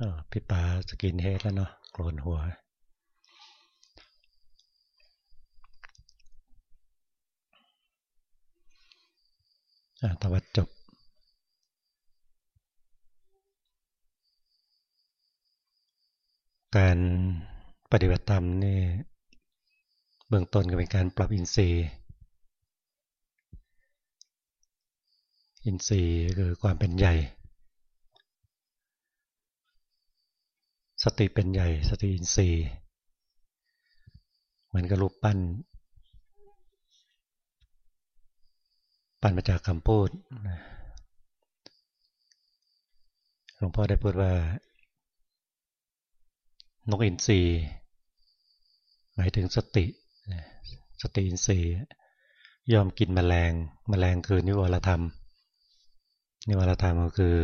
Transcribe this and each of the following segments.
อพี่ปาสกินเฮดแล้วเนาะโกรนหัวตวัดจบการปฏิบัติธรรมนี่เบื้องต้นก็เป็นการปรับอินทรีย์ อินทรีย์คือความเป็นใหญ่ สติเป็นใหญ่ สติอินทรีย์เหมือนกับรูปปั้น ปั้นมาจากคำพูดหลวงพ่อได้พูดว่านกอินทรีย์หมายถึงสติสติอินทรีย์ยอมกินมแมลงมแมลงคือนิวรธรรม นิวรธรรมก็คือ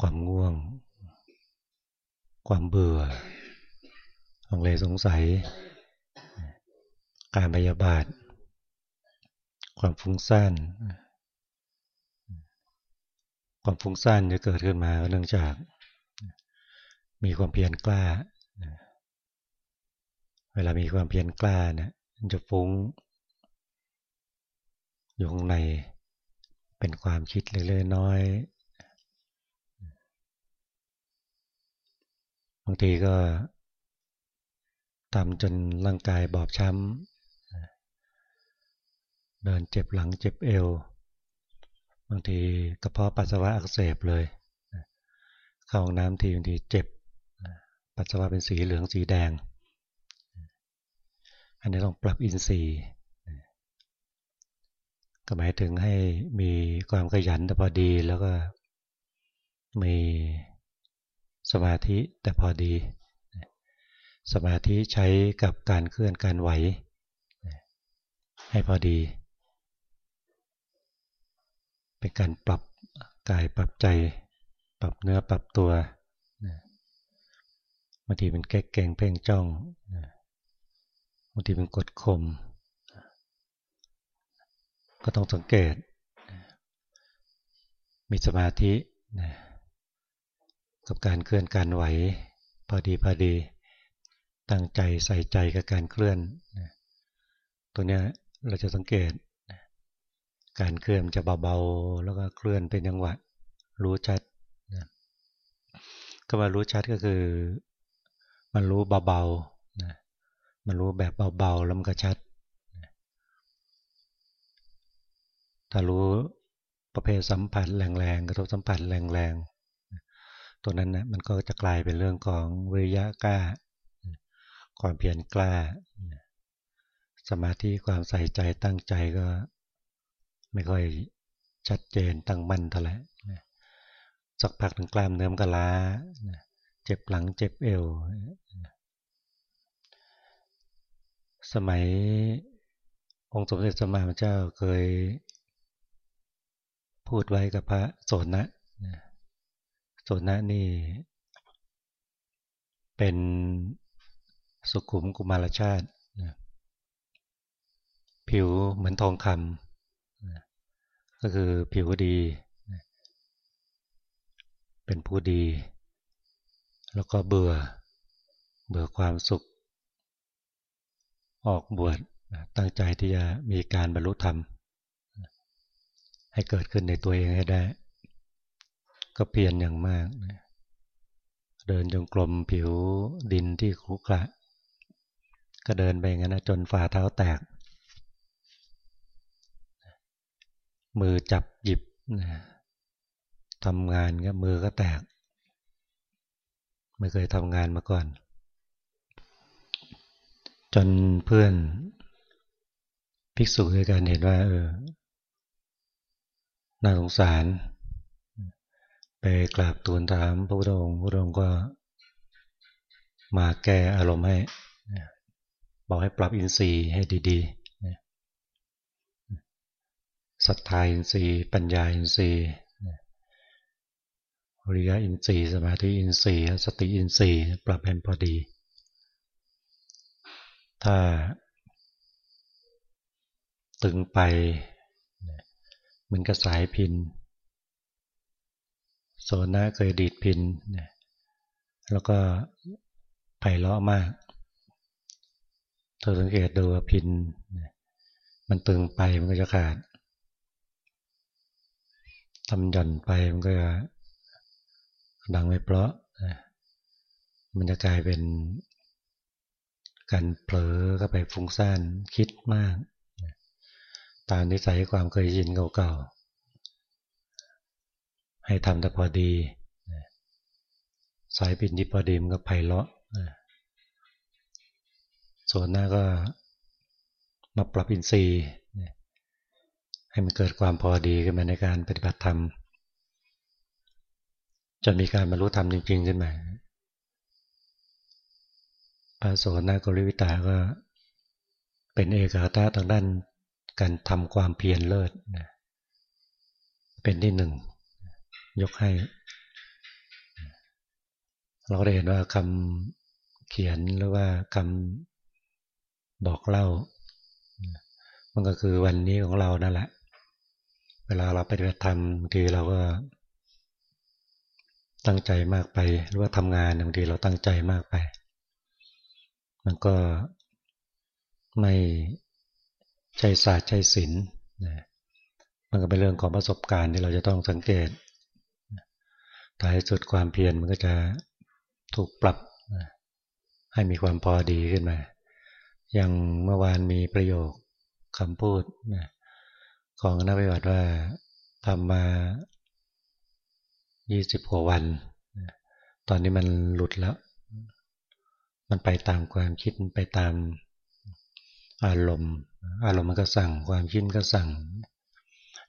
ความง่วง ความเบื่อของเลยสงสัย การพยาบาท ความฟุ้งซ่านความฟุ้งซ่านจะเกิดขึ้นมาเนื่องจาก มีความเพียรกล้า เวลามีความเพียรกล้าเนี่ยจะฟุ้ง อยู่ข้างในเป็นความคิดเล็กๆน้อย บางทีก็ทำจนร่างกายบอบช้ำเดินเจ็บหลังเจ็บเอว บางทีกระเพาะปัสสาวะอักเสบเลย เข้าห้องน้ำทีบางทีเจ็บ ปัสสาวะเป็นสีเหลืองสีแดง อันนี้ต้องปรับอินทรีย์ก็หมายถึงให้มีความขยันแต่พอดีแล้วก็มี สมาธิแต่พอดี สมาธิใช้กับการเคลื่อนการไหว ให้พอดี เป็นการปรับกายปรับใจ ปรับเนื้อปรับตัวบางทีเป็นแก้เก่งเพ่งจ้องบางทีเป็นกดข่มก็ต้องสังเกต มีสมาธินะ กับการเคลื่อนการไหว พอดีพอดี ตั้งใจใส่ใจกับการเคลื่อนตัวนี้เราจะสังเกต การเคลื่อนจะเบาๆ แล้วก็เคลื่อนเป็นจังหวะรู้ชัดก็ว่ารู้ชัดก็คือ มันรู้เบาๆมันรู้แบบเบาๆแล้วมันก็ชัด ถ้ารู้ประเภทสัมผัสแรงๆกระทบสัมผัสแรงๆ ตัวนั้นนะมันก็จะกลายเป็นเรื่องของวิริยะกล้า ความเพียรกล้า สมาธิความใส่ใจตั้งใจก็ ไม่ค่อยชัดเจนตั้งมั่นเท่าไหร่สักพักถึงกล้ามเนื้อมก็ล้าเจ็บหลังเจ็บเอว สมัยองค์สมเด็จสมมาเจ้าเคยพูดไว้กับพระโสนนะ สนะนี่ เป็นสุขุมกุมารชาติผิวเหมือนทองคำก็คือผิวดี เป็นผู้ดี แล้วก็เบื่อ เบื่อความสุข ออกบวชตั้งใจที่จะมีการบรรลุธรรม ให้เกิดขึ้นในตัวเองให้ได้ ก็เพียรอย่างมากเดินจงกรมผิวดินที่ครุขระก็เดินไปงั้นนะจนฝ่าเท้าแตก มือจับหยิบทำงานก็มือก็แตก ไม่เคยทำงานมาก่อน จนเพื่อนภิกษุด้วยกันเห็นว่า เออน่าสงสาร ไปกราบทูลถามพระพุทธองค์พระพุทธองค์ก็มาแก้อารมณ์ให้บอกให้ปรับอินทรีย์ให้ดีๆศรัทธาอินทรีย์ ปัญญาอินทรีย์อริยอินทรีย์ สมาธิอินทรีย์ สติอินทรีย์ ปรับให้พอดี ถ้าตึงไปเหมือนกระสายพิน โซนะเคยดีดพินแล้วก็ไผ่ล้อมาก เธอสังเกตดูว่าพินมันตึงไปมันก็จะขาดทำหย่อนไปมันก็จะดังไม่เพราะ มันจะกลายเป็นการเผลอก็ไปฟุ้งซ่านคิดมาก ตามนิสัยความเคยชินเก่าๆ ให้ทำแต่พอดี สายปินที่พอดีมันก็ไผ่เลาะส่วนหน้าก็มาปรับอินทรีย์ให้มันเกิดความพอดีขึ้นมาในการปฏิบัติธรรมจนมีการบรรลุธรรมจริง ๆ ขึ้นมาพระโสนากริวิตาก็เป็นเอกาตาทางด้านการทำความเพียรเลิศ เป็นที่หนึ่ง ยกให้ เราได้เห็นว่าคำเขียนหรือว่าคำบอกเล่า มันก็คือวันนี้ของเรานั่นแหละ เวลาเราไปฏิบัติธรรมบางทีเราก็ตั้งใจมากไป หรือว่าทำงานบางทีเราตั้งใจมากไป มันก็ไม่ใช่ศาสตร์ใช่ศิลป์มันก็เป็นเรื่องของประสบการณ์ที่เราจะต้องสังเกต ท้ายสุดความเพียรมันก็จะถูกปรับให้มีความพอดีขึ้นมา อย่างเมื่อวานมีประโยคคำพูดของนักปฏิบัติว่าทำมา20กว่าวัน ตอนนี้มันหลุดแล้ว มันไปตามความคิดไปตามอารมณ์ อารมณ์มันก็สั่ง ความคิดก็สั่ง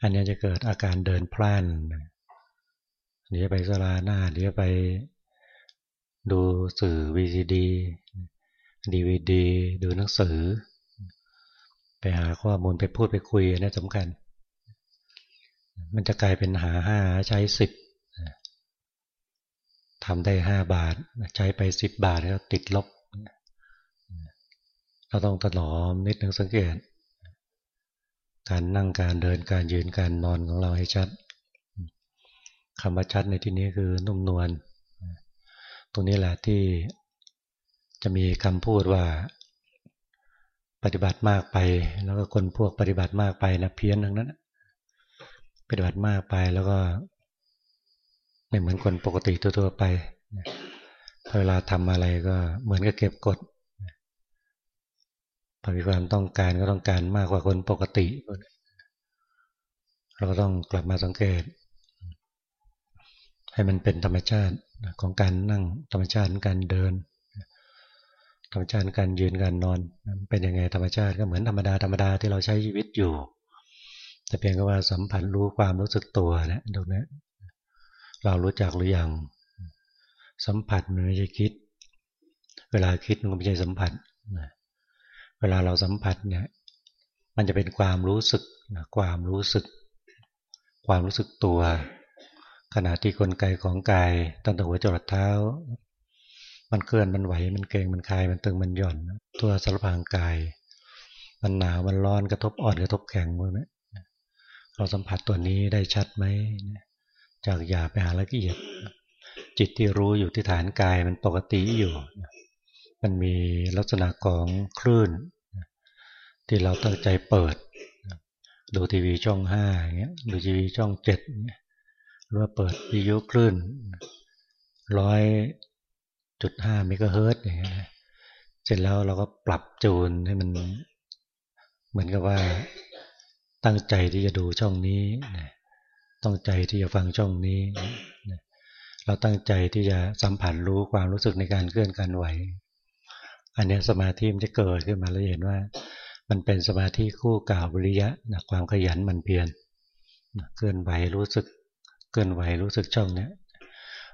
อันนี้จะเกิดอาการเดินพล่าน เดี๋ยวไปสลาหน้า เดี๋ยวไปดูสื่อวีซีดีดีวีดีดูหนังสือ ไปหาข้อมูลไปพูดไปคุยนี่สำคัญ มันจะกลายเป็นหาห้าใช้สิบทำได้ห้าบาท ใช้ไปสิบบาทแล้วติดลบ เราต้องตลอมนิดนึงสังเกต การนั่งการเดินการยืนการนอนของเราให้ชัด คำว่าชัดในที่นี้คือนุ่มนวลตรงนี้แหละที่จะมีคำพูดว่า ปฏิบัติมากไป แล้วก็คนพวกปฏิบัติมากไปนะเพี้ยนทั้งนั้นปฏิบัติมากไปแล้วก็ ไม่เหมือนคนปกติทั่วๆไปเวลาทำอะไรก็เหมือนกับเก็บกดพอมีความต้องการก็ต้องการมากกว่าคนปกติ เราก็ต้องกลับมาสังเกต ให้มันเป็นธรรมชาติของการนั่งธรรมชาติการเดิน ธรรมชาติการยืนการนอน เป็นยังไงธรรมชาติก็เหมือนธรรมดาธรรมดาที่เราใช้ชีวิตอยู่ แต่เพียงแค่ว่าสัมผัสรู้ความรู้สึกตัวนะตรงนี้เรารู้จักหรือยังสัมผัสมันไม่ใช่คิด เวลาคิดมันไม่ใช่สัมผัสเวลาเราสัมผัสเนี่ย มันจะเป็นความรู้สึกความรู้สึก ความรู้สึกตัว ขณะที่กลไกของกายตั้งแต่หัวจรดเท้า มันเคลื่อนมันไหวมันเก่งมันคลายมันตึงมันหย่อน ตัวสารพางกาย มันหนาวมันร้อนกระทบอ่อนกระทบแข็งพวกนี้เราสัมผัสตัวนี้ได้ชัดไหมจากหยาไปหาละเอียด จิตที่รู้อยู่ที่ฐานกายมันปกติอยู่ มันมีลักษณะของคลื่น ที่เราตั้งใจเปิด ดูทีวีช่องห้าอย่างเงี้ยดูทีวีช่องเจ็ด หรือว่าเปิดวิทยุคลื่นร้อยจุดห้าเมกะเฮิรตซ์อย่างเงี้ยเสร็จแล้วเราก็ปรับจูนให้มันเหมือนกับว่าตั้งใจที่จะดูช่องนี้ต้องใจที่จะฟังช่องนี้ เราตั้งใจที่จะสัมผัสรู้ความรู้สึกในการเคลื่อนการไหว อันนี้สมาธิมันจะเกิดขึ้นมาแล้วเห็นว่า มันเป็นสมาธิคู่กล่าววิริยะนะความขยันมันเพียรเคลื่อนไหวรู้สึก เคลื่อนไหวรู้สึกช่องเนี้ย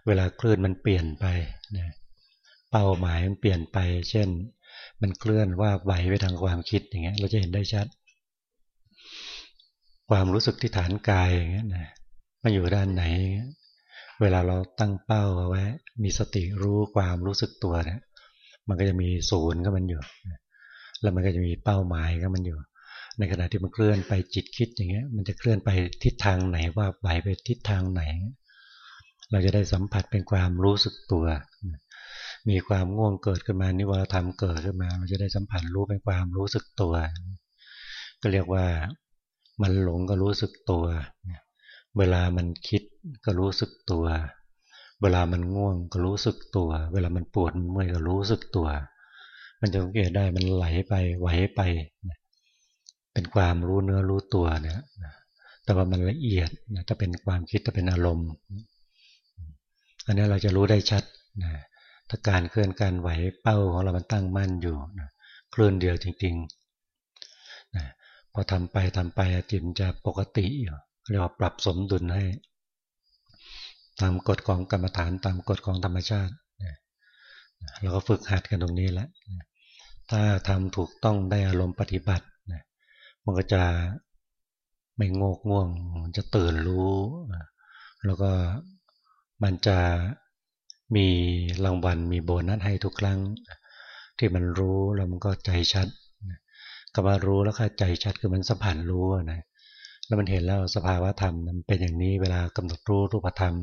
เวลาเคลื่อนมันเปลี่ยนไปนะเป้าหมายมันเปลี่ยนไป เช่น มันเคลื่อนว่าไหวไปทางความคิดอย่างเงี้ย เราจะเห็นได้ชัด ความรู้สึกที่ฐานกายอย่างเงี้ยนะมาอยู่ด้านไหนเวลาเราตั้งเป้าเอาไว้ มีสติรู้ความรู้สึกตัวเนะมันก็จะมีศูนย์ก็มันอยู่ แล้วมันก็จะมีเป้าหมายก็มันอยู่ ในขณะที่มันเคลื่อนไปจิตคิดอย่างเงี้ย มันจะเคลื่อนไปทิศทางไหนว่าไหวไปทิศทางไหน เราจะได้สัมผัสเป็นความรู้สึกตัว มีความง่วงเกิดขึ้นมานิวรธรรมเกิดขึ้นมา เราจะได้สัมผัสรู้เป็นความรู้สึกตัว ก็เรียกว่ามันหลงก็รู้สึกตัว เวลามันคิดก็รู้สึกตัว เวลามันง่วงก็รู้สึกตัว เวลามันปวดเมื่อยก็รู้สึกตัว มันจะสังเกตได้มันไหลไปไหวไป เป็นความรู้เนื้อรู้ตัวเนี่ยแต่ว่ามันละเอียดนะถ้าเป็นความคิดถ้าเป็นอารมณ์ อันนี้เราจะรู้ได้ชัดนะถ้าการเคลื่อนการไหวเป้าของเรามันตั้งมั่นอยู่นะเคลื่อนเดียวจริงๆนะพอทำไปทำไปจิตจะปกติอยู่เรียกว่าปรับสมดุลให้ ตามกฎของกรรมฐานตามกฎของธรรมชาติเราก็ฝึกหัดกันตรงนี้แหละถ้าทำถูกต้องได้อารมณ์ปฏิบัติ มันก็จะไม่งกง่วง มันจะตื่นรู้ แล้วก็มันจะมีรางวัลมีโบนัสให้ทุกครั้ง ที่มันรู้แล้วมันก็ใจชัดก็มารู้แล้วก็ใจชัดคือมันสัมผัสรู้นะแล้วมันเห็นแล้วสภาวะธรรมมันเป็นอย่างนี้เวลากำหนดรู้รูปธรรม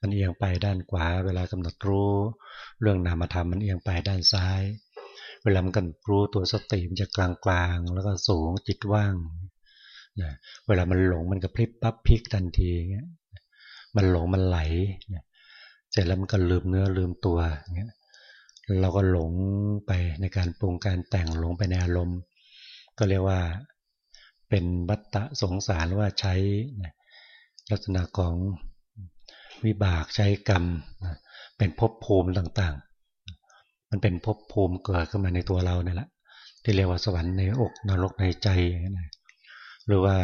มันเอียงไปด้านขวา เวลากำหนดรู้ เรื่องนามธรรมมันเอียงไปด้านซ้าย เวลามันกำหนรู้ตัวสติมันจะกลางๆ แล้วก็สูงจิตว่างนะเวลามันหลงมันก็พลิบปั๊บพลิกทันทีเงี้ยมันหลงมันไหลนะเสร็จแล้วมันก็ลืมเนื้อลืมตัวเงี้ยเราก็หลงไปในการปรุงการแต่งหลงไปในอารมณ์ ก็เรียกว่าเป็นบัตตะสงสารว่าใช้ลักษณะของวิบากใช้กรรมเป็นภพภูมิต่าง มันเป็นภพภูมิเกิดขึ้นมาในตัวเราเนี่ยแหละที่เรียกว่าสวรรค์ในอกนรกในใจหรือว่า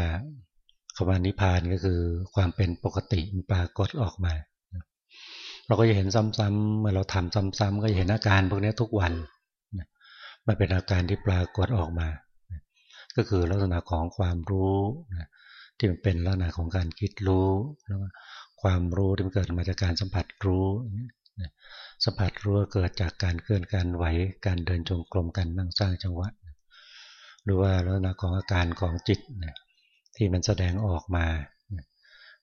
คำว่านิพพานก็คือความเป็นปกติปรากฏออกมา เราก็จะเห็นซ้ำๆเมื่อเราทำซ้ำๆก็จะเห็นอาการพวกนี้ทุกวันมันเป็นอาการที่ปรากฏออกมา ก็คือลักษณะของความรู้ที่มันเป็นลักษณะของการคิดรู้แล้วความรู้ที่มันเกิดมาจากการสัมผัสรู้ สัมผัสรู้เกิดจากการเคลื่อนการไหวการเดินจงกรมการนั่งสร้างจังหวะหรือว่าลักษณะของอาการของจิตที่มันแสดงออกมา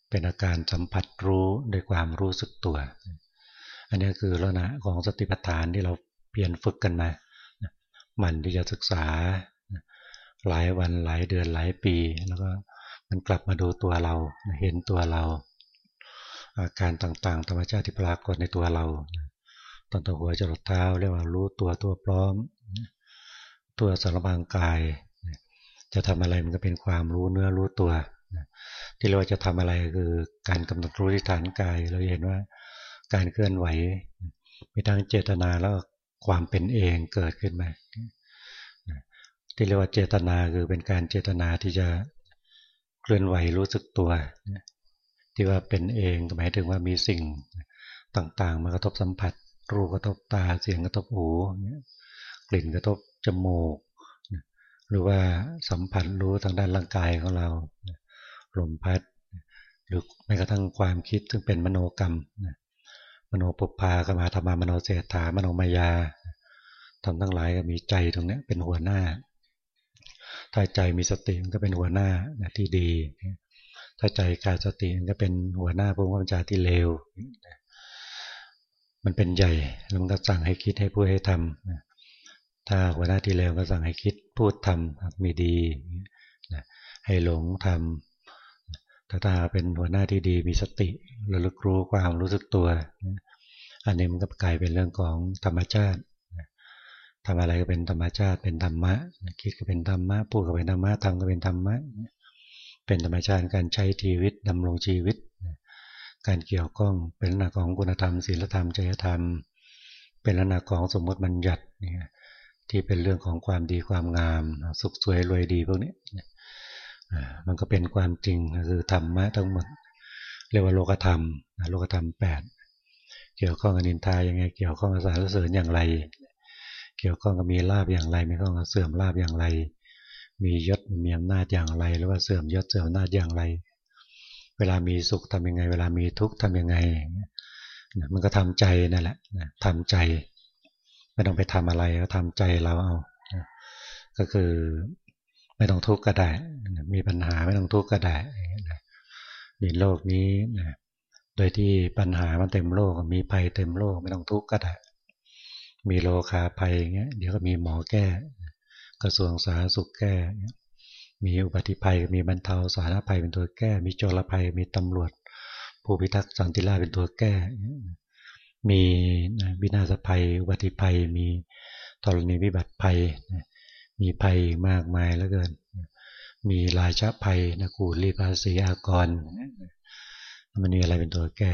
เป็นอาการสัมผัสรู้ด้วยความรู้สึกตัว อันนี้คือลักษณะของสติปัฏฐานที่เราเปลี่ยนฝึกกันมามันที่จะศึกษาหลายวันหลายเดือนหลายปี แล้วก็มันกลับมาดูตัวเราเห็นตัวเรา อาการต่างๆ ธรรมชาติที่ปรากฏในตัวเรา ตั้งแต่หัวจรดเท้าเรียกว่ารู้ตัวตัวพร้อม ตัวสารบางกาย จะทำอะไรมันก็เป็นความรู้เนื้อรู้ตัวที่เราจะทำอะไรคือการกำหนดรู้ที่ฐานกาย เราเห็นว่าการเคลื่อนไหวมีทั้งเจตนาแล้วความเป็นเองเกิดขึ้นมาที่เรียกว่าเจตนาคือเป็นการเจตนาที่จะเคลื่อนไหวรู้สึกตัว ที่ว่าเป็นเองหมายถึงว่ามีสิ่งต่างๆมากระทบสัมผัส รูกระทบตาเสียงกระทบหูกลิ่นกระทบจมูก หรือว่าสัมผัสรู้ทางด้านร่างกายของเราลมพัด หรือแม้กระทั่งความคิดซึ่งเป็นมโนกรรมมโนปุพากมาธรรมามโนเสถามโนมายาทำทั้งหลายก็มีใจตรงนี้เป็นหัวหน้า ถ้าใจมีสติมันก็เป็นหัวหน้าที่ดี ถ้าใจขาดสติมันก็เป็นหัวหน้าพวกวิจาที่เลว มันเป็นใหญ่แล้วมันก็สั่งให้คิดให้พูดให้ทำถ้าหัวหน้าที่เลวก็สั่งให้คิดพูดทำมีดีให้หลงทำถ้าถ้าเป็นหัวหน้าที่ดีมีสติระลึกรู้ความรู้สึกตัว อันนี้มันก็กลายเป็นเรื่องของธรรมชาติทำอะไรก็เป็นธรรมชาติเป็นธรรมะคิดก็เป็นธรรมะพูดก็เป็นธรรมะทำก็เป็นธรรมะเป็นธรรมชาติการใช้ชีวิตดำรงชีวิต การเกี่ยวข้องเป็นลักษณะของคุณธรรมศีลธรรมจริยธรรม เป็นลักษณะของสมมติบัญญัติเนี่ยที่เป็นเรื่องของความดีความงาม สุขสวยรวยดีพวกนี้มันก็เป็นความจริงคือธรรมะทั้งหมดเรียกว่าโลกธรรมโลกธรรมแปดเกี่ยวข้องกับนินทายังไง เกี่ยวข้องกับสารเสริญอย่างไร เกี่ยวข้องกับมีลาบอย่างไรไม่ข้องกับเสื่อมลาบอย่างไร มียศมีอำนาจอย่างไร หรือว่าเสื่อมยศเสื่อมอำนาจอย่างไร เวลามีสุขทำยังไง เวลามีทุกข์ทำยังไง มันก็ทำใจนั่นแหละทำใจไม่ต้องไปทำอะไรก็ทำใจเราเอา ก็คือไม่ต้องทุกข์ก็ได้ มีปัญหาไม่ต้องทุกข์ก็ได้ในโลกนี้โดยที่ปัญหามันเต็มโลก มีภัยเต็มโลก ไม่ต้องทุกข์ก็ได้ มีโลคาภัยอย่างเงี้ย เดี๋ยวก็มีหมอแก้ กระทรวงสาธารณสุขแก้ มีอุบัติภัยมีบรรเทาสาธารณภัยเป็นตัวแก้ มีโจรภัย มีตำรวจ ผู้พิทักษ์สันติราษฎร์เป็นตัวแก้ มีวินาศภัย อุบัติภัย มีธรณีวิบัติภัย มีภัยมากมายแล้วเกิน มีราชภัยนะกูรีภาษีอากร มันมีอะไรเป็นตัวแก้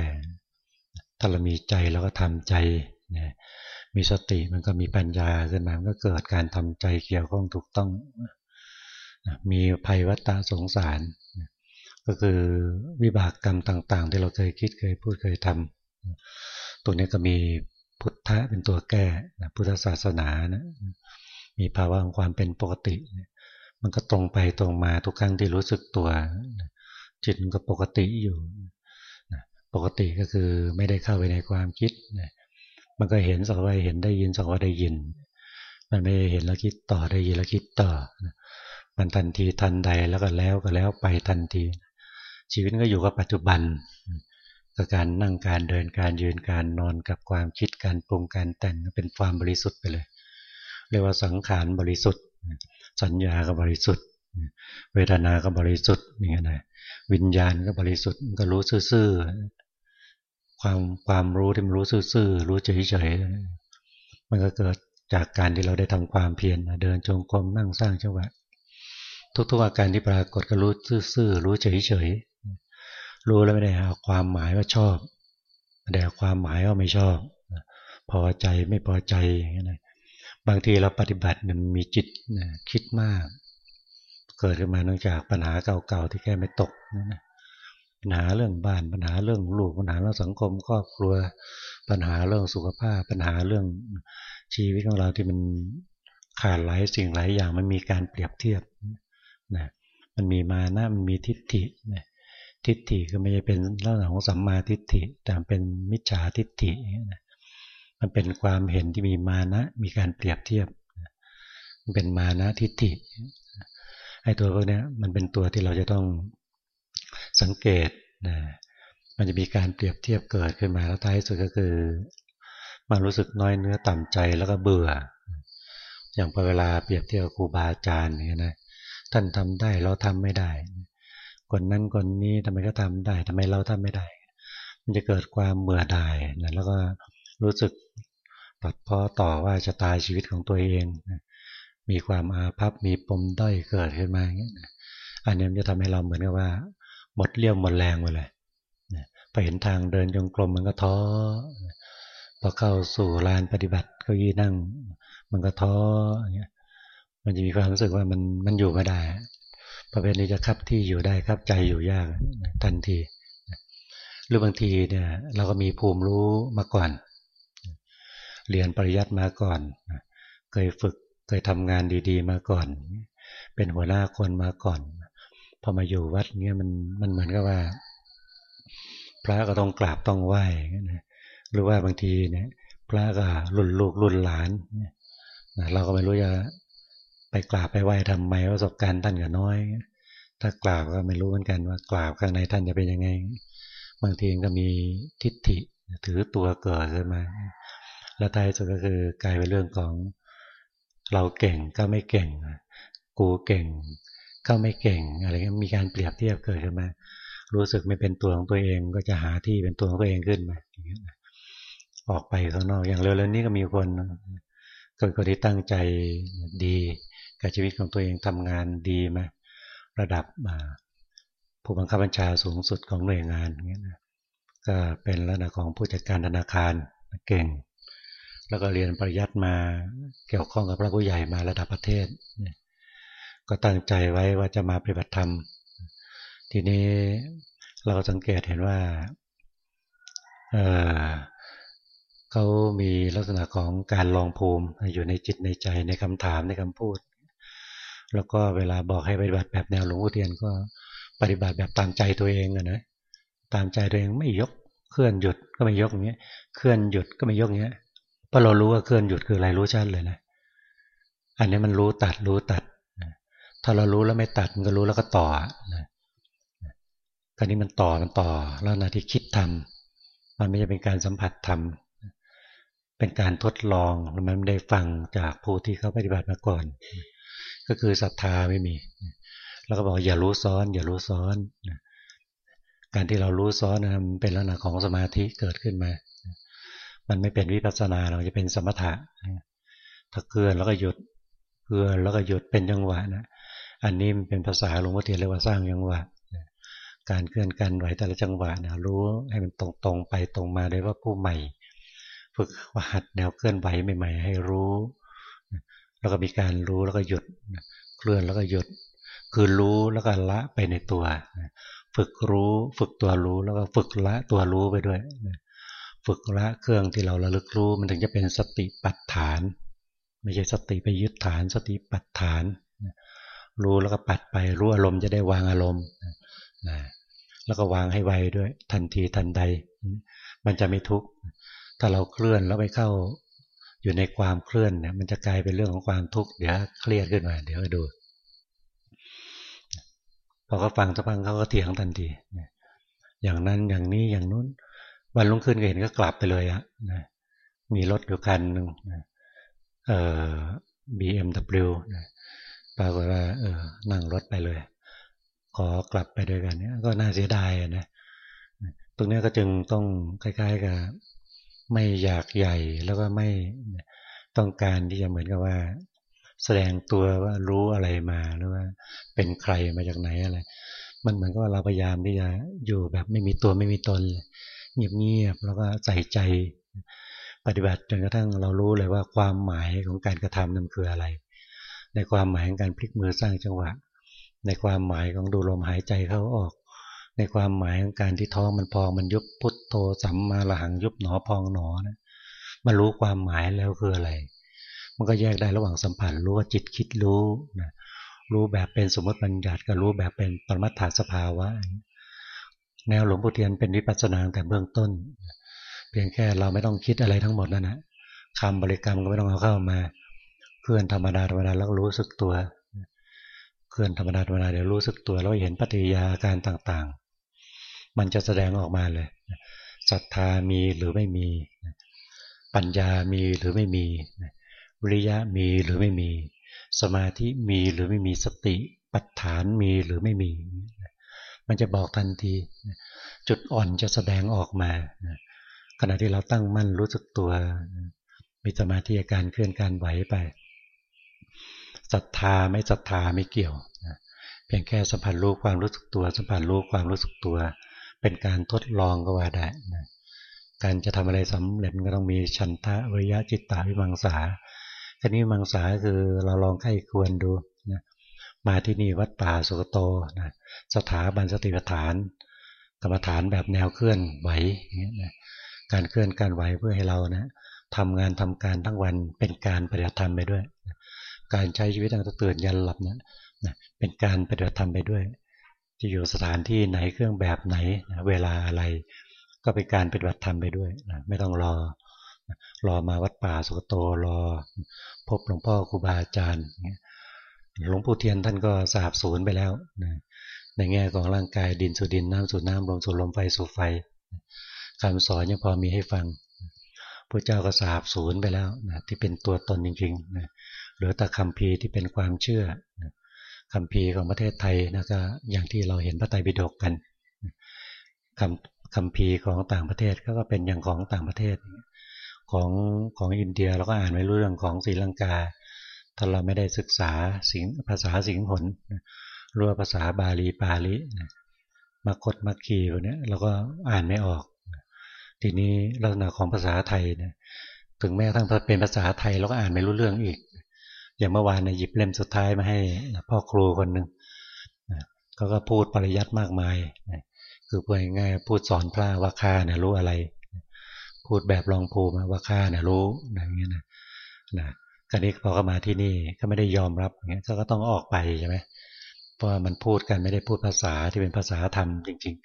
ถ้าเรามีใจเราก็ทำใจนมีสติมันก็มีปัญญาขึ้นมามันก็เกิดการทำใจเกี่ยวข้องถูกต้อง มีภัยวัตตาสงสาร ก็คือวิบากกรรมต่าง ๆ ที่เราเคยคิดเคยพูดเคยทำตัวนี้ก็มีพุทธะเป็นตัวแก้พุทธศาสนานะมีภาวะของความเป็นปกติ มันก็ตรงไปตรงมาทุกครั้งที่รู้สึกตัว จิตมันก็ปกติอยู่ปกติก็คือไม่ได้เข้าไปในความคิดมันก็เห็นสักว่าเห็นได้ยินสักว่าได้ยิน มันไม่เห็นแล้วคิดต่อได้ยินแล้วคิดต่อ มันทันทีทันใดแล้วก็แล้วก็แล้วไปทันที ชีวิตก็อยู่กับปัจจุบันกับการนั่งการเดินการยืนการนอนกับความคิดการปรุงการแต่งเป็นความบริสุทธิ์ไปเลย เรียกว่าสังขารบริสุทธิ์ สัญญาก็บริสุทธิ์ เวทนาก็บริสุทธิ์อย่างเงี้ยนะวิญญาณก็บริสุทธิ์ก็รู้ซื่อความความรู้ที่มันรู้ซื่อๆรู้เฉยๆมันก็เกิดจากการที่เราได้ทำความเพียรเดินจงกรมนั่งสร้างจังหวะ ทุกๆอาการที่ปรากฏก็รู้ซื่อๆรู้เฉยๆรู้แล้วไม่ได้เอาความหมายว่าชอบไม่ได้เอาความหมายว่าไม่ชอบ พอใจไม่พอใจอย่างนี้นะบางทีเราปฏิบัติมันมีจิตคิดมาก เกิดขึ้นมาเนื่องจากปัญหาเก่าๆที่แก้ไม่ตกนะปัญหาเรื่องบ้านปัญหาเรื่องลูกปัญหาเรื่องสังคมครอบครัว ปัญหาเรื่องสุขภาพ ปัญหาเรื่องชีวิตของเราที่มันขาดหลายสิ่งหลายอย่างมันมีการเปรียบเทียบ นะมันมีมานะมันมีทิฏฐินะทิฏฐิก็ไม่ใช่เป็นลักษณะของสัมมาทิฏฐิ แต่เป็นมิจฉาทิฏฐินะมันเป็นความเห็นที่มีมานะ มีการเปรียบเทียบมันเป็นมานะทิฏฐิไอ้ตัวพวกนี้มันเป็นตัวที่เราจะต้องสังเกตนะมันจะมีการเปรียบเทียบเกิดขึ้นมาแล้วท้ายสุดก็คือมันรู้สึกน้อยเนื้อต่ำใจแล้วก็เบื่อ อย่างพอเวลาเปรียบเทียบครูบาอาจารย์อย่างนี้นะ ท่านทำได้เราทำไม่ได้ คนนั้นคนนี้ทำไมก็ทำได้ทำไมเราทำไม่ได้ มันจะเกิดความเบื่อดายนะแล้วก็รู้สึกตัดพ้อต่อว่าจะตายชีวิตของตัวเองมีความอาภัพมีปมด้อยเกิดขึ้นมาอย่างนี้อันนี้มันจะทำให้เราเหมือนกับว่า หมดเรี่ยวหมดแรงไปเลยพอเห็นทางเดินจงกรมมันก็ท้อพอเข้าสู่ลานปฏิบัติก็ยี่นั่ง มันก็ท้ออย่างเงี้ย มันจะมีความรู้สึกว่ามันมันอยู่ไม่ได้ ประเภทนี้จะคับที่อยู่ได้ครับใจอยู่ยากทันทีหรือบางทีเนี่ยเราก็มีภูมิรู้มาก่อน เรียนปริยัติมาก่อน เคยฝึกเคยทำงานดี ๆ มาก่อน เป็นหัวหน้าคนมาก่อนพอมาอยู่วัดเนี้ยมันมันเหมือนกับว่า พระก็ต้องกราบต้องไหว้หรือว่าบางทีเนี่ย พระก็รุ่นลูกรุ่นหลานเราก็ไม่รู้จะ กราบไปไหว้ทำไมประสบการณ์ท่านก็น้อย ถ้ากราบก็ไม่รู้เหมือนกันว่ากราบข้างในท่านจะเป็นยังไง บางทีก็มีทิฏฐิถือตัวเกิดขึ้นมาแล้วท้ายสุดก็คือกลายเป็นเรื่องของเราเก่งก็ไม่เก่ง กูเก่งก็ไม่เก่งอะไรเงี้ยมีการเปรียบเทียบเกิดขึ้นมา รู้สึกไม่เป็นตัวของตัวเองก็จะหาที่เป็นตัวของตัวเองขึ้นมาอย่างเงี้ยออกไปข้างนอกอย่างเร็วๆนี้ก็มีคนคนคนที่ตั้งใจดี กับชีวิตของตัวเองทำงานดีไหมระดับผู้บังคับบัญชาสูงสุดของหน่วยงานเงี้ยนะก็เป็นระดับของผู้จัดการธนาคารเก่ง แล้วก็เรียนปริยัติมาเกี่ยวข้องกับพระผู้ใหญ่มาระดับประเทศ ก็ตั้งใจไว้ว่าจะมาปฏิบัติธรรม ทีนี้เราสังเกตเห็นว่าเเขามีลักษณะของการลองภูมิอยู่ในจิตในใจในคำถามในคำพูด แล้วก็เวลาบอกให้ปฏิบัติแบบแนวหลวงพ่อเทียนก็ปฏิบัติแบบตามใจตัวเองนะตามใจตัวเองไม่ยกเคลื่อนหยุดก็ไม่ยกอย่างเงี้ย เคลื่อนหยุดก็ไม่ยกอย่างเงี้ยเพราะเรารู้ว่าเคลื่อนหยุดคืออะไรรู้ชัดเลยนะอันนี้มันรู้ตัดรู้ตัดถ้าเรารู้แล้วไม่ตัดมันก็รู้แล้วก็ต่อนะการนี้มันต่อมันต่อแล้วนะที่คิดทำมันไม่ใช่เป็นการสัมผัสธรรมเป็นการทดลองมันไม่ได้ฟังจากผู้ที่เขาปฏิบัติมาก่อน ก็คือศรัทธาไม่มี แล้วก็บอกอย่ารู้ซ้อน อย่ารู้ซ้อน การที่เรารู้ซ้อนนะมันเป็นลักษณะของสมาธิเกิดขึ้นมา มันไม่เป็นวิปัสสนาเราจะเป็นสมถะถ้าเกลือนแล้วก็หยุดเกลือนแล้วก็หยุดเป็นจังหวะนะอันนี้มันเป็นภาษาหลวงพ่อเทียนเรียกว่าสร้างจังหวะการเคลื่อนกันไหวแต่ละจังหวะนะรู้ให้มันตรงๆไปตรงมาโดยว่าผู้ใหม่ ฝึกว่าหัดแนวเคลื่อนไหวใหม่ ๆ ให้รู้ แล้วก็มีการรู้แล้วก็หยุดเคลื่อนแล้วก็หยุด คือรู้แล้วก็ละไปในตัว ฝึกรู้ฝึกตัวรู้แล้วก็ฝึกละตัวรู้ไปด้วย ฝึกละเครื่องที่เราระลึกรู้มันถึงจะเป็นสติปัฏฐาน ไม่ใช่สติไปยึดฐาน สติปัฏฐาน รู้แล้วก็ปัดไปรู้อารมณ์จะได้วางอารมณ์แล้วก็วางให้ไวด้วย ทันทีทันใด มันจะไม่ทุกข์ถ้าเราเคลื่อนแล้วไปเข้า อยู่ในความเคลื่อนเนี่ยมันจะกลายเป็นเรื่องของความทุกข์เดี๋ยวเครียดขึ้นมา เดี๋ยวดูพอเขาฟังสักพักเขาก็เถียงทันทีอย่างนั้นอย่างนี้อย่างนู้น วันลุงขึ้นก็เห็นก็กลับไปเลยอะนะมีรถอยู่คันหนึ่งเอ่อ BMW ปรากฏว่า เออ นั่งรถไปเลย ขอกลับไปด้วยกันเนี่ยก็น่าเสียดายนะตรงนี้ก็จึงต้องคล้ายๆกับ ไม่อยากใหญ่แล้วก็ไม่ต้องการที่จะเหมือนกับว่า แสดงตัวว่ารู้อะไรมาหรือว่า เป็นใครมาจากไหนอะไร มันเหมือนกับว่าเราพยายามที่จะอยู่แบบไม่มีตัวไม่มีตนเงียบๆแล้วก็ใส่ใจปฏิบัติจนกระทั่งเรารู้เลยว่าความหมายของการกระทำนั้นคืออะไร ในความหมายของการพลิกมือสร้างจังหวะ ในความหมายของดูลมหายใจเข้าออก ในความหมายของการที่ท้องมันพองมันยุบพุทโธสัมมาละหังยุบหนอพองหนอนะมันรู้ความหมายแล้วคืออะไร มันก็แยกได้ระหว่างสัมผัสรู้ว่าจิตคิดรู้นะรู้แบบเป็นสมมติบัญญัติกับรู้แบบเป็นปรมัตถสภาวะแนวหลวงปู่เทียนเป็นวิปัสสนาแต่เบื้องต้น เพียงแค่เราไม่ต้องคิดอะไรทั้งหมดนั่นนะคำบริกรรมก็ไม่ต้องเอาเข้ามาเคลื่อนธรรมดาธรรมดาแล้วรู้สึกตัวเคลื่อนธรรมดาธรรมดาเดี๋ยวรู้สึกตัวแล้วเห็นปฏิยาการต่างๆ มันจะแสดงออกมาเลยศรัทธามีหรือไม่มี ปัญญามีหรือไม่มีวิริยะมีหรือไม่มี สมาธิมีหรือไม่มีสติปัฏฐานมีหรือไม่มี มันจะบอกทันที จุดอ่อนจะแสดงออกมา ขณะที่เราตั้งมั่นรู้สึกตัว มีสมาธิการเคลื่อนการไหวไปศรัทธาไม่ศรัทธาไม่เกี่ยวเพียงแค่สัมผัสรู้ความรู้สึกตัว สัมผัสรู้ความรู้สึกตัว เป็นการทดลองก็ว่าได้นะการจะทำอะไรสำเร็จก็ต้องมีชันทะวิยะจิตตาวิมังสาทีนี้มังสาคือเราลองไข้ควรดูนะมาที่นี่วัดป่าสุกโตนะสถาบันสติปัฏฐาน กรรมฐานแบบแนวเคลื่อนไหวเงี้ยนะการเคลื่อนการไหวเพื่อให้เรานะทำงานทำการทั้งวันเป็นการปฏิบัติธรรมไปด้วย การใช้ชีวิตตั้งแต่ตื่นยันหลับนะนะเป็นการปฏิบัติธรรมไปด้วย จะอยู่สถานที่ไหนเครื่องแบบไหนนะเวลาอะไร ก็เป็นการปฏิบัติธรรมไปด้วยนะไม่ต้องรอรอมาวัดป่าสุกโตรอ พบหลวงพ่อครูบาอาจารย์หลวงปู่เทียนท่านก็สาบสูญไปแล้วนะในแง่ของร่างกายดินสู่ดินน้ำสู่น้ำลมสู่ลมไฟสู่ไฟคำสอนยังพอมีให้ฟังพระเจ้าก็สาบสูญไปแล้วนะที่เป็นตัวตนจริงๆนะหรือแต่คำพีที่เป็นความเชื่อ คำพีของประเทศไทยนะก็อย่างที่เราเห็นพระไตรปิฎกกันคำคำพีของต่างประเทศก็เป็นอย่างของต่างประเทศ ของของอินเดียเราก็อ่านไม่รู้เรื่องของศรีลังกา ถ้าเราไม่ได้ศึกษาสิงภาษาสิงหนรู้ภาษาบาลีปาลีมากดมาคีพวกนี้เราก็อ่านไม่ออก ทีนี้ลักษณะของภาษาไทยเนี่ยถึงแม้ทั้งเป็นภาษาไทยเราก็อ่านไม่รู้เรื่องอีก อย่างเมื่อวานเนี่ยหยิบเล่มสุดท้ายมาให้พ่อครูคนหนึ่งเขาก็พูดปริยัติมากมาย คือพูดง่ายพูดสอนพระว่าข้าเนี่ยรู้อะไร พูดแบบลองภูมิว่าข้าเนี่ยรู้อย่างเงี้ยนะนะคราวนี้พอเขามาที่นี่ก็ไม่ได้ยอมรับอย่างเงี้ยก็ต้องออกไปใช่ไหมเพราะมันพูดกันไม่ได้พูดภาษาที่เป็นภาษาธรรมจริง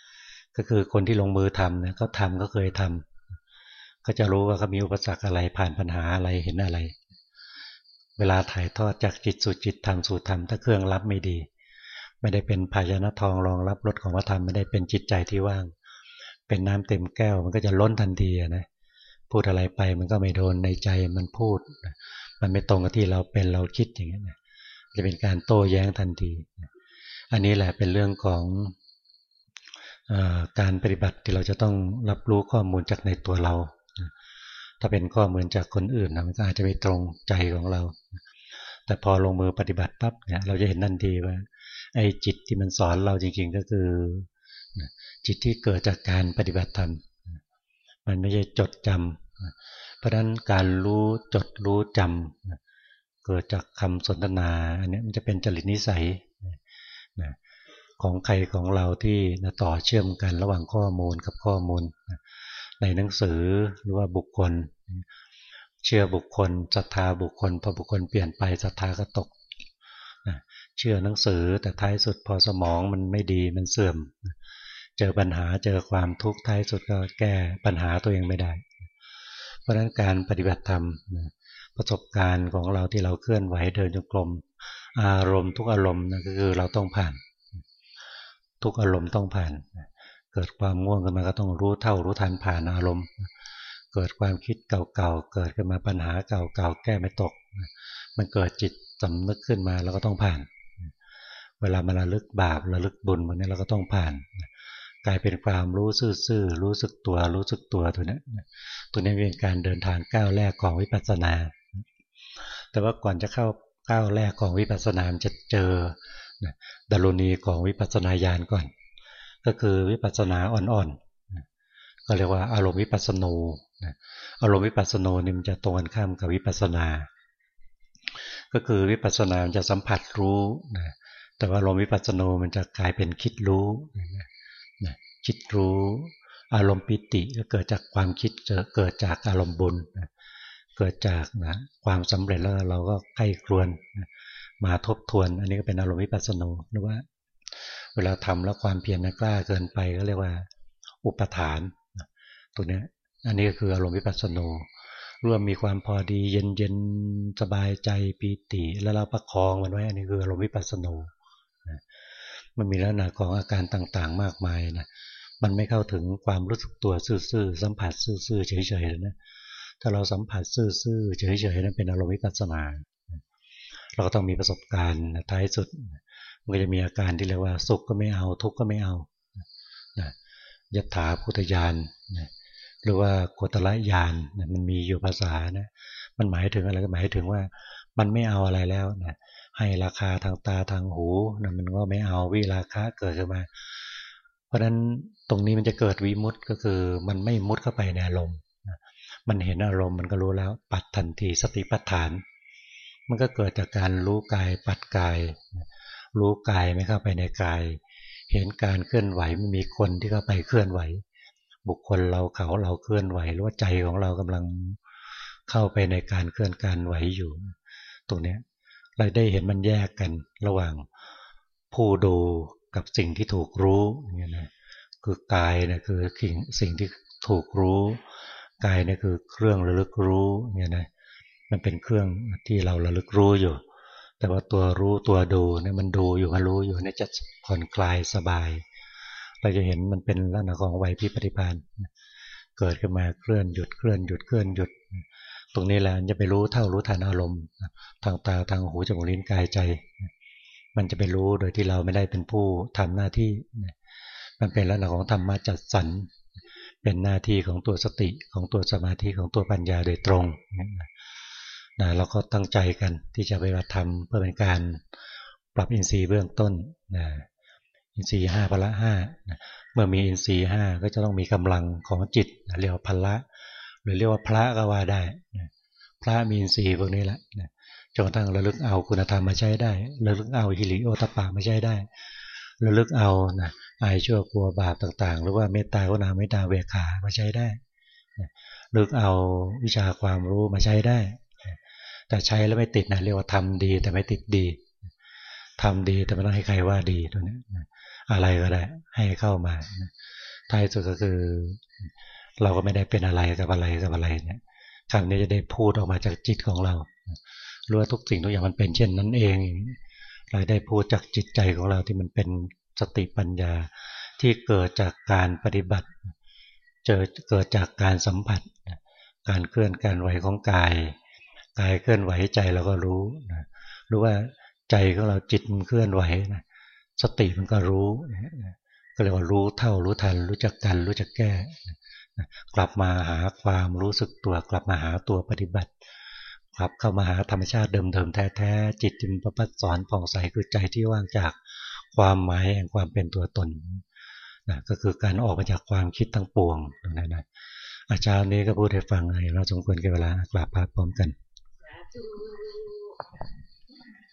ๆ ก็คือคนที่ลงมือทำเนี่ยเขาทาก็เคยทำก็จะรู้ว่าเขามีอุปสรรคอะไรผ่านปัญหาอะไรเห็นอะไร เวลาถ่ายทอดจากจิตสู่จิตธรรมสู่ธรรมถ้าเครื่องรับไม่ดี ไม่ได้เป็นภาชนะทองรองรับรสของพระธรรมไม่ได้เป็นจิตใจที่ว่าง เป็นน้ำเต็มแก้วมันก็จะล้นทันทีนะพูดอะไรไปมันก็ไม่โดนในใจมันพูด มันไม่ตรงกับที่เราเป็นเราคิดอย่างนี้นะจะเป็นการโต้แย้งทันที อันนี้แหละเป็นเรื่องของอการปฏิบัติที่เราจะต้องรับรู้ข้อมูลจากในตัวเรา ถ้าเป็นข้อมูลจากคนอื่นนะมันก็อาจจะไม่ตรงใจของเรา แต่พอลงมือปฏิบัติปั๊บเนี่ยเราจะเห็นทันทีว่าไอ้จิตที่มันสอนเราจริงๆก็คือ จิตที่เกิดจากการปฏิบัติธรรมมันไม่ใช่จดจำเพราะฉะนั้นการรู้จดรู้จำเกิดจากคำสนทนาอันนี้มันจะเป็นจริตนิสัยของใครของเราที่ต่อเชื่อมกันระหว่างข้อมูลกับข้อมูล ในหนังสือหรือว่าบุคคล เชื่อบุคคลศรัทธาบุคคลพอบุคคลเปลี่ยนไปศรัทธาก็ตกเชื่อหนังสือแต่ท้ายสุดพอสมองมันไม่ดีมันเสื่อม เจอปัญหาเจอความทุกข์ท้ายสุดก็แก้ปัญหาตัวเองไม่ได้ เพราะฉะนั้นการปฏิบัติธรรมประสบการณ์ของเราที่เราเคลื่อนไหวเดินจงกรมอารมณ์ทุกอารมณ์นะคือเราต้องผ่าน ทุกอารมณ์ต้องผ่านเเกิดความง่วงขึ้นมาก็ต้องรู้เท่ารู้ทันผ่านอารมณ์ เกิดความคิดเก่าๆเกิดขึ้นมาปัญหาเก่าๆแก้ไม่ตก มันเกิดจิตสำนึกขึ้นมาเราก็ต้องผ่าน เวลามันระลึกบาประลึกบุญวันนี้เราก็ต้องผ่าน กลายเป็นความรู้ซื่อๆรู้สึกตัวรู้สึกตัวตัวนี้ตัวนี้เป็นการเดินทางก้าวแรกของวิปัสสนา แต่ว่าก่อนจะเข้าก้าวแรกของวิปัสสนาจะเจอดารุณีของวิปัสสนาญาณก่อน ก็คือวิปัสสนาอ่อนๆ ก็เรียกว่าอารมณ์วิปัสสนูอารมณ์วิปัสสนูนี่มันจะตรงกันข้ามกับวิปัสสนา ก็คือวิปัสสนามันจะสัมผัสรู้นะแต่ว่าลมณ์วิปัสสนูมันจะกลายเป็นคิดรู้นะคิดรู้อารมณ์ปิติก็เกิดจากความคิดจะเกิดจากอารมณ์บุญนะเกิดจากนะความสำเร็จแล้วเราก็ใคร่ครวญนะมาทบทวน อันนี้ก็เป็นอารมณ์วิปัสสนูหรือว่า เวลาทำแล้วความเพียรกล้าเกินไปก็เรียกว่า อุปทานตัวนี้อันนี้ก็คืออารมณ์วิปัสสนูร่วมมีความพอดีเย็นเย็นสบายใจปีติ แล้วเราประคองมันไว้อันนี้คืออารมณ์วิปัสสนูมันมีลักษณะของอาการต่างๆ มากมายนะมันไม่เข้าถึงความรู้สึกตัวซื่อๆสัมผัสซื่อๆเฉยๆเลยนะถ้าเราสัมผัสซื่อๆเฉยๆนั้นเป็นอารมณ์วิปัสสนาเราก็ต้องมีประสบการณ์ท้ายสุด มันก็จะมีอาการที่เรียกว่า สุขก็ไม่เอา ทุกข์ก็ไม่เอายถาพุทธญาณหรือว่าโคตรยานนะมันมีอยู่ภาษานะมันหมายถึงอะไรก็หมายถึงว่า มันไม่เอาอะไรแล้วนะให้ราคาทางตาทางหูนะมันก็ไม่เอาวิราคะเกิดขึ้นมา เพราะฉะนั้นตรงนี้มันจะเกิดวิมุตต์ก็คือมันไม่มุดเข้าไปในอารมณ์มันเห็นอารมณ์มันก็รู้แล้ว ปัดทันทีสติปัฏฐาน มันก็เกิดจากการรู้กายปัดกาย รู้กายไม่เข้าไปในกาย เห็นการเคลื่อนไหวไม่มีคนที่เข้าไปเคลื่อนไหว บุคคลเราเขาเราเคลื่อนไหวหรือว่าใจของเรากำลังเข้าไปในการเคลื่อนการไหวอยู่ ตรงนี้เราได้เห็นมันแยกกันระหว่างผู้ดูกับสิ่งที่ถูกรู้เนี่ยนะคือกายเนี่ยคือสิ่งที่ถูกรู้กายเนี่ยคือเครื่องระลึกรู้เนี่ยนะมันเป็นเครื่องที่เราระลึกรู้อยู่ แต่ว่าตัวรู้ตัวดูเนี่ยมันดูอยู่มันรู้อยู่เนี่ยจะผ่อนคลายสบาย เราจะเห็นมันเป็นลักษณะของไหวพิปฏิพานเกิดขึ้นมาเคลื่อนหยุดเคลื่อนหยุดเคลื่อนหยุด ตรงนี้แหละจะไปรู้เท่ารู้ทันอารมณ์ทางตาทางหูจมูกลิ้นกายใจ มันจะไปรู้โดยที่เราไม่ได้เป็นผู้ทำหน้าที่ มันเป็นลักษณะของธรรมะจัดสรรเป็นหน้าที่ของตัวสติของตัวสมาธิของตัวปัญญาโดยตรง นะเราก็ตั้งใจกันที่จะไปวัดธรรมเพื่อเป็นการปรับอินทรีย์เบื้องต้นนะอินทรีย์ห้าพละห้าเมื่อมีอินทรีย์ห้าก็จะต้องมีกำลังของจิตเรียกว่าพละ หรือเรียกว่าพระก็ว่าได้ พระมีอินทรีย์พวกนี้แหละจนกระทั่งระลึกเอาคุณธรรมมาใช้ได้ระลึกเอาฮิริโอตปามาใช้ได้ระลึกเอานะอายชั่วกลัวบาปต่างๆ หรือว่าเมตตาก็นาเมตตาเวขามาใช้ได้ระลึกเอาวิชาความรู้มาใช้ได้ แต่ใช้แล้วไม่ติดนะเรียกว่าทำดีแต่ไม่ติดดีทำดีแต่ไม่ต้องให้ใครว่าดีตรงนี้อะไรก็ได้ ให้เข้ามาท้ายสุดก็คือ เราก็ไม่ได้เป็นอะไรกับอะไรกับอะไรเนี่ยคำนี้จะได้พูดออกมาจากจิตของเรารู้ว่าทุกสิ่งทุกอย่างมันเป็นเช่นนั้นเองเราได้พูดจากจิตใจของเราที่มันเป็นสติปัญญาที่เกิดจากการปฏิบัติ เจอเกิดจากการสัมผัส การเคลื่อนการไหวของกาย กายเคลื่อนไหวใจเราก็รู้รู้ว่าใจของเราจิตมันเคลื่อนไหวสติมันก็รู้ก็เรียกว่ารู้เท่ารู้ทัน รู้จักกัน รู้จักแก้กลับมาหาความรู้สึกตัว กลับมาหาตัวปฏิบัติ กลับเข้ามาหาธรรมชาติเดิมๆแท้ๆจิตจิมประพัดสอนผ่องใสคือใจที่ว่างจากความหมายแห่งความเป็นตัวตนนะก็คือการออกมาจากความคิดทั้งปวงตรงนั้นนะอาจารย์นี้ก็พูดให้ฟังเลยเราสมควรกับเวลากราบพระพร้อมกัน to